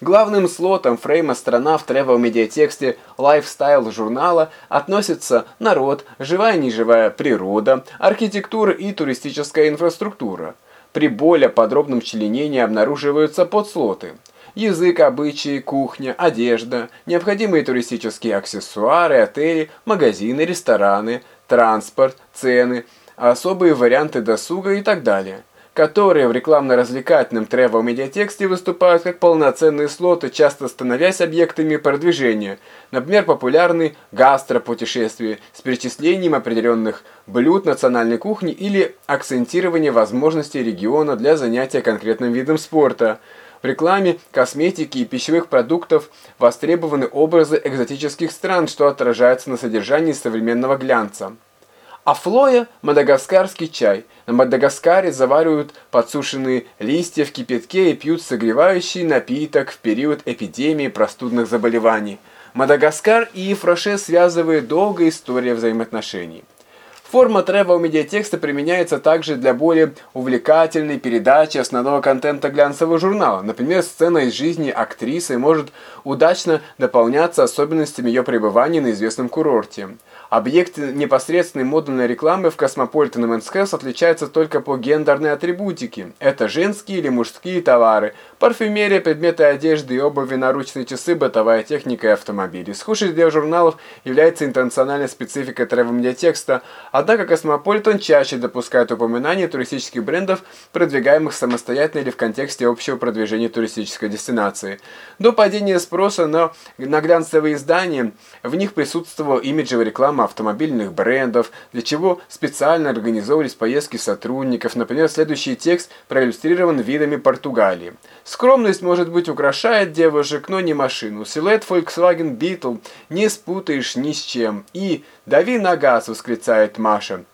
Главным слотом фрейма страна в тревел-медиатексте лайфстайл журнала относятся народ, живая и неживая природа, архитектура и туристическая инфраструктура. При более подробном членении обнаруживаются подслоты. Язык, обычаи, кухня, одежда, необходимые туристические аксессуары, отели, магазины, рестораны, транспорт, цены, особые варианты досуга и так далее которые в рекламно-развлекательном тревел-медиатексте выступают как полноценные слоты, часто становясь объектами продвижения. Например, популярны гастропутешествия с перечислением определенных блюд национальной кухни или акцентирование возможностей региона для занятия конкретным видом спорта. В рекламе косметики и пищевых продуктов востребованы образы экзотических стран, что отражается на содержании современного глянца. Афлоя – мадагаскарский чай. На Мадагаскаре заваривают подсушенные листья в кипятке и пьют согревающий напиток в период эпидемии простудных заболеваний. Мадагаскар и Фроше связывает долгая история взаимоотношений. Форма travel-медиатекста применяется также для более увлекательной передачи основного контента глянцевого журнала. Например, сцена из жизни актрисы может удачно дополняться особенностями ее пребывания на известном курорте. Объект непосредственной модульной рекламы в Cosmopolitan Men's Health отличается только по гендерной атрибутике. Это женские или мужские товары, парфюмерия, предметы одежды и обуви, наручные часы, бытовая техника и автомобили. Схожей для журналов является интернациональная специфика тревел-медиатекста, однако Cosmopolitan чаще допускает упоминание туристических брендов, продвигаемых самостоятельно или в контексте общего продвижения туристической дестинации. До падения спроса на, на глянцевые издания в них присутствовала имиджевая реклама автомобильных брендов, для чего специально организовывались поездки сотрудников. Например, следующий текст проиллюстрирован видами Португалии. Скромность, может быть, украшает девушек, но не машину. Силуэт Volkswagen Beetle не спутаешь ни с чем. И «дави на газ!» восклицает Маша.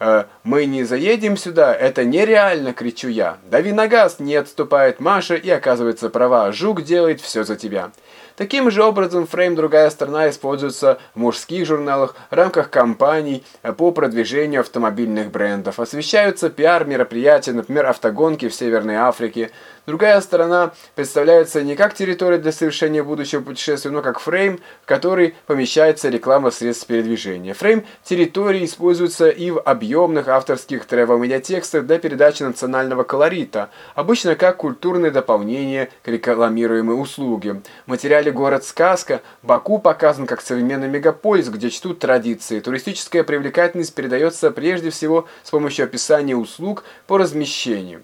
«Э, «Мы не заедем сюда, это нереально!» – кричу я. «Дави на газ!» – не отступает Маша и оказывается права. Жук делает все за тебя. Таким же образом фрейм «Другая сторона» используется в мужских журналах, в рамках кампаний по продвижению автомобильных брендов. Освещаются пиар-мероприятия, например, автогонки в Северной Африке, Другая сторона представляется не как территория для совершения будущего путешествия, но как фрейм, в который помещается реклама средств передвижения. Фрейм территории используется и в объемных авторских тревел-медиатекстах для передачи национального колорита, обычно как культурное дополнение к рекламируемой услуге. Материале «Город-сказка» Баку показан как современный мегаполис, где чтут традиции. Туристическая привлекательность передается прежде всего с помощью описания услуг по размещению.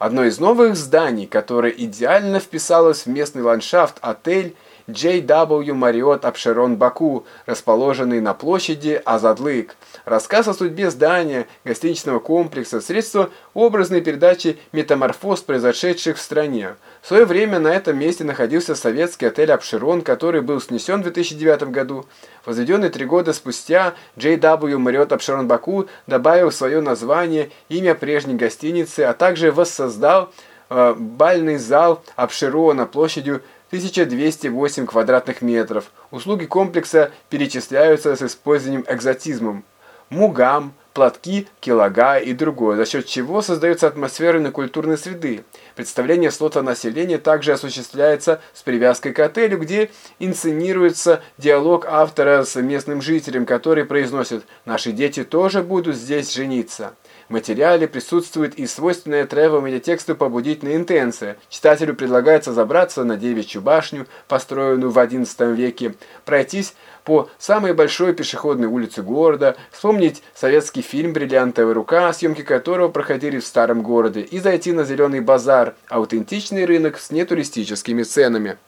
Одно из новых зданий, которое идеально вписалось в местный ландшафт, отель J.W. Marriott Апшерон Баку, расположенный на площади Азадлык. Рассказ о судьбе здания, гостиничного комплекса, средство образной передачи метаморфоз, произошедших в стране. В свое время на этом месте находился советский отель Апшерон, который был снесен в 2009 году. Возведенный три года спустя, J.W. Marriott Апшерон Баку добавил в свое название имя прежней гостиницы, а также воссоздал э, бальный зал Апшерона площадью 1208 квадратных метров. Услуги комплекса перечисляются с использованием экзотизмом. Мугам, платки, килога и другое, за счет чего создается атмосфера инокультурной среды. Представление слота населения также осуществляется с привязкой к отелю, где инсценируется диалог автора с местным жителем, который произносит «Наши дети тоже будут здесь жениться». Материале присутствует и свойственная тревел-медиатексту побудительная интенция. Читателю предлагается забраться на Девичью башню, построенную в XI веке, пройтись по самой большой пешеходной улице города, вспомнить советский фильм «Бриллиантовая рука», съемки которого проходили в старом городе, и зайти на Зеленый базар, аутентичный рынок с нетуристическими ценами.